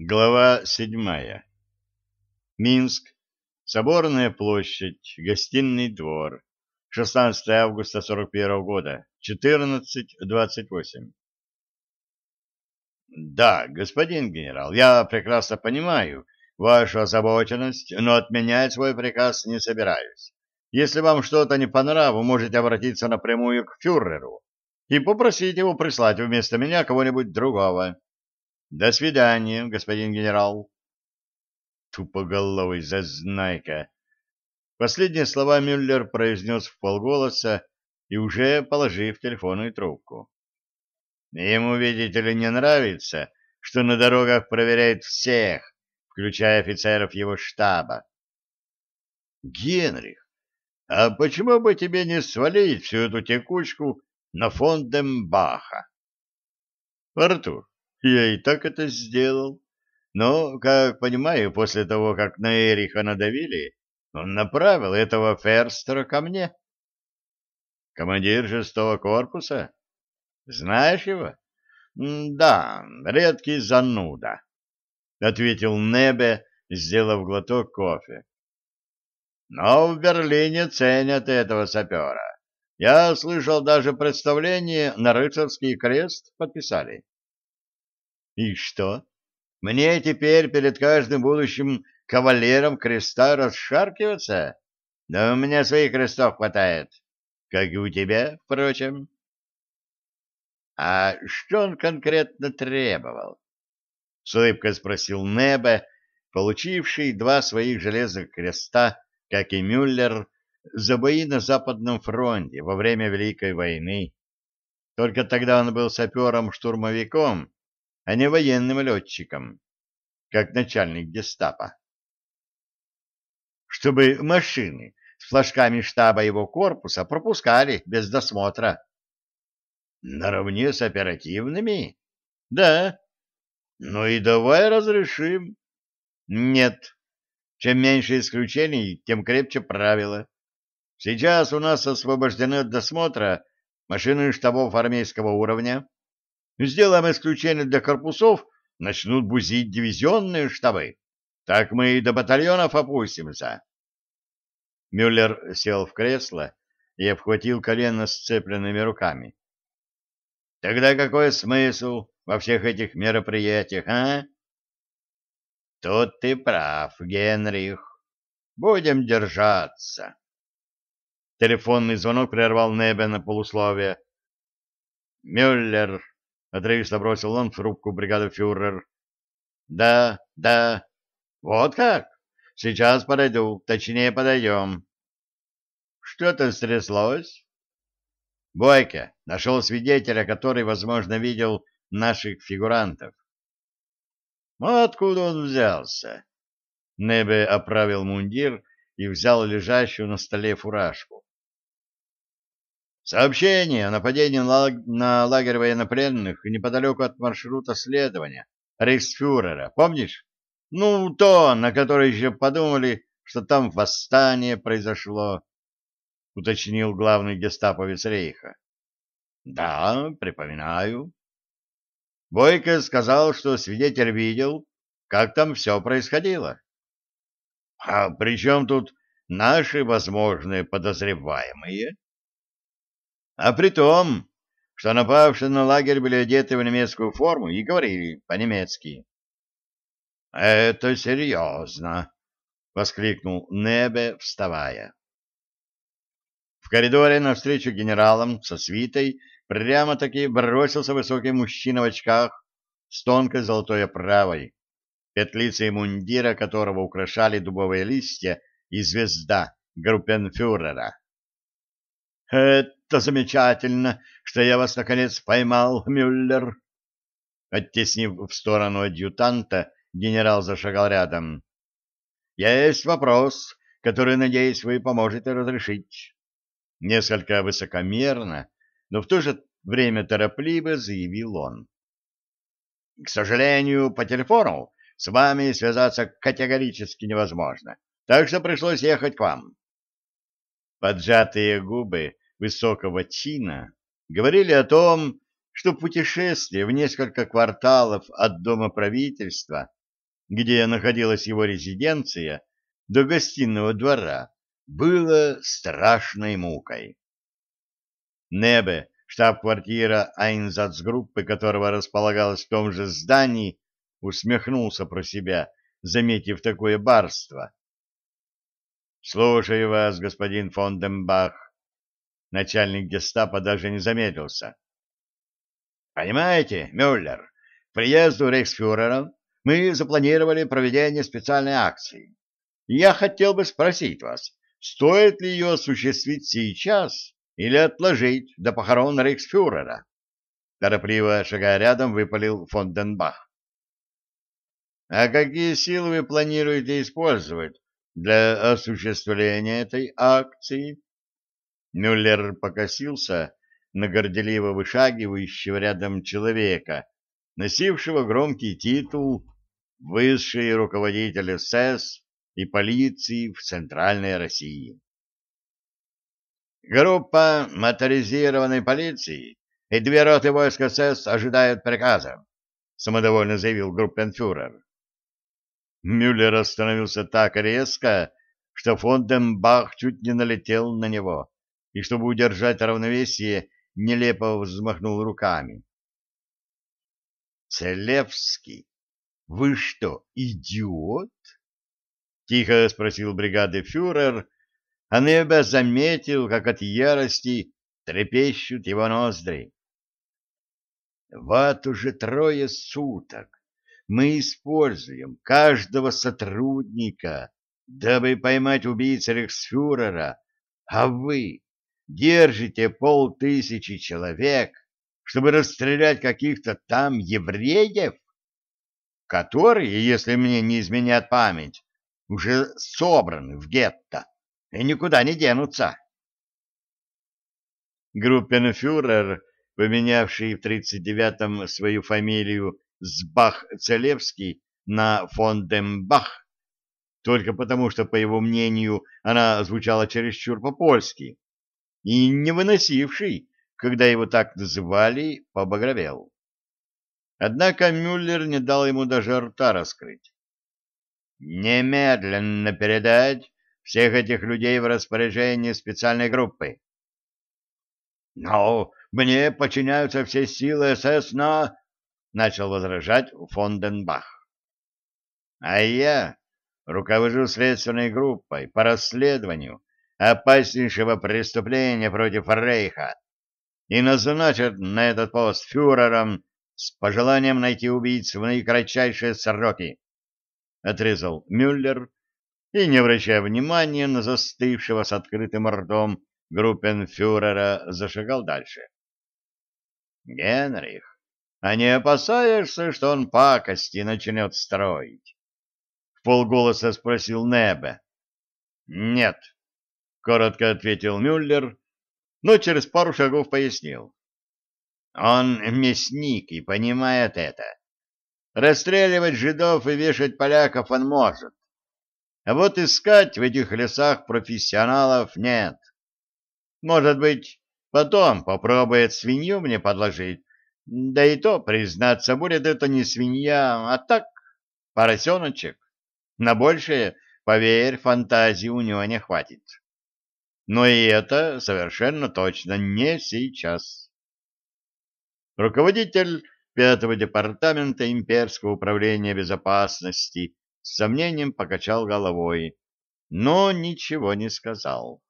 Глава седьмая. Минск. Соборная площадь. Гостиный двор. 16 августа 41 года. 14.28. Да, господин генерал, я прекрасно понимаю вашу озабоченность, но отменять свой приказ не собираюсь. Если вам что-то не по нраву, можете обратиться напрямую к фюреру и попросить его прислать вместо меня кого-нибудь другого. До свидания, господин генерал. Тупоголовый зазнайка. Последние слова Мюллер произнес в полголоса и уже положив телефонную трубку. Ему, видите ли, не нравится, что на дорогах проверяют всех, включая офицеров его штаба. Генрих, а почему бы тебе не свалить всю эту текучку на фонд Дембаха? Артур, я и так это сделал. Но, как понимаю, после того, как на Эриха надавили, он направил этого Ферстера ко мне. Командир шестого корпуса? Знаешь его? Да, редкий зануда, — ответил Небе, сделав глоток кофе. Но в Берлине ценят этого сапера. Я слышал, даже представление на рыцарский крест подписали. И что? Мне теперь перед каждым будущим кавалером креста расшаркиваться? Да у меня своих крестов хватает, как и у тебя, впрочем. А что он конкретно требовал? С улыбкой спросил Небе, получивший два своих железных креста, как и Мюллер, за бои на Западном фронте во время Великой войны. Только тогда он был сапером-штурмовиком, а не военным летчиком, как начальник гестапо. Чтобы машины с флажками штаба его корпуса пропускали без досмотра. Наравне с оперативными? Да. Ну и давай разрешим. Нет. Чем меньше исключений, тем крепче правила. Сейчас у нас освобождены от досмотра машины штабов армейского уровня, Сделаем исключение для корпусов, начнут бузить дивизионные штабы. Так мы и до батальонов опустимся. Мюллер сел в кресло и обхватил колено сцепленными руками. Тогда какой смысл во всех этих мероприятиях, а? Тут ты прав, Генрих. Будем держаться. Телефонный звонок прервал Небе на полусловие. Мюллер отрывисто бросил он в трубку бригады фюрер. Да, да. Вот как? Сейчас подойду, точнее подойдем. Что-то стряслось? Бойко нашел свидетеля, который, возможно, видел наших фигурантов. Откуда он взялся? Небе оправил мундир и взял лежащую на столе фуражку. Сообщение о нападении на лагерь военнопленных неподалеку от маршрута следования рейхсфюрера, помнишь? Ну, то, на которое еще подумали, что там восстание произошло, — уточнил главный гестаповец рейха. — Да, припоминаю. Бойко сказал, что свидетель видел, как там все происходило. — А при чем тут наши возможные подозреваемые? А при том, что напавшие на лагерь были одеты в немецкую форму и говорили по-немецки. «Это серьезно!» — воскликнул Небе, вставая. В коридоре навстречу генералам со свитой прямо-таки бросился высокий мужчина в очках с тонкой золотой оправой, петлицей мундира которого украшали дубовые листья и звезда группенфюрера. «Это замечательно, что я вас, наконец, поймал, Мюллер!» Оттеснив в сторону адъютанта, генерал зашагал рядом. «Есть вопрос, который, надеюсь, вы поможете разрешить». Несколько высокомерно, но в то же время торопливо заявил он. «К сожалению, по телефону с вами связаться категорически невозможно, так что пришлось ехать к вам. Поджатые губы высокого чина говорили о том, что путешествие в несколько кварталов от дома правительства где находилась его резиденция, до гостиного двора, было страшной мукой. Небе, штаб-квартира Айнзацгруппы, которого располагалась в том же здании, усмехнулся про себя, заметив такое барство. «Слушаю вас, господин фон Дембах». Начальник гестапо даже не заметился. «Понимаете, Мюллер, к приезду рейхсфюрера мы запланировали проведение специальной акции. Я хотел бы спросить вас, стоит ли ее осуществить сейчас или отложить до похорон рейхсфюрера?» Торопливо шагая рядом, выпалил фон Денбах. «А какие силы вы планируете использовать для осуществления этой акции?» Мюллер покосился на горделиво вышагивающего рядом человека, носившего громкий титул «Высший руководитель СС и полиции в Центральной России». Группа моторизированной полиции и две роты войск СС ожидают приказа, самодовольно заявил группенфюрер. Мюллер остановился так резко, что Фонденбах чуть не налетел на него, и, чтобы удержать равновесие, нелепо взмахнул руками. «Целевский, вы что, идиот?» — тихо спросил бригады фюрер, а Небе заметил, как от ярости трепещут его ноздри. «Вот уже трое суток мы используем каждого сотрудника, дабы поймать убийц рейхсфюрера, а вы держите полтысячи человек, чтобы расстрелять каких-то там евреев, которые, если мне не изменят память, уже собраны в гетто и никуда не денутся. Группенфюрер, поменявший в 39-м свою фамилию с Бах-Целевский на фон Дембах, только потому что, по его мнению, она звучала чересчур по-польски, и не выносивший, когда его так называли, побагровел. Однако Мюллер не дал ему даже рта раскрыть. «Немедленно передать всех этих людей в распоряжение специальной группы». «Но мне подчиняются все силы СС на...» начал возражать Фонденбах. А я руковожу следственной группой по расследованию опаснейшего преступления против Рейха и назначат на этот пост фюрером с пожеланием найти убийц в наикратчайшие сроки, — отрезал Мюллер и, не обращая внимания на застывшего с открытым ртом группенфюрера, зашагал дальше. — Генрих, а не опасаешься, что он пакости начнет строить? — в полголоса спросил Небе. — Нет, — коротко ответил Мюллер, но через пару шагов пояснил. Он мясник и понимает это. Расстреливать жидов и вешать поляков он может. А вот искать в этих лесах профессионалов нет. Может быть, потом попробует свинью мне подложить, да и то, признаться, будет это не свинья, а так, поросеночек. На большее, поверь, фантазии у него не хватит. Но и это совершенно точно не сейчас. Руководитель пятого департамента имперского управления безопасности с сомнением покачал головой, но ничего не сказал.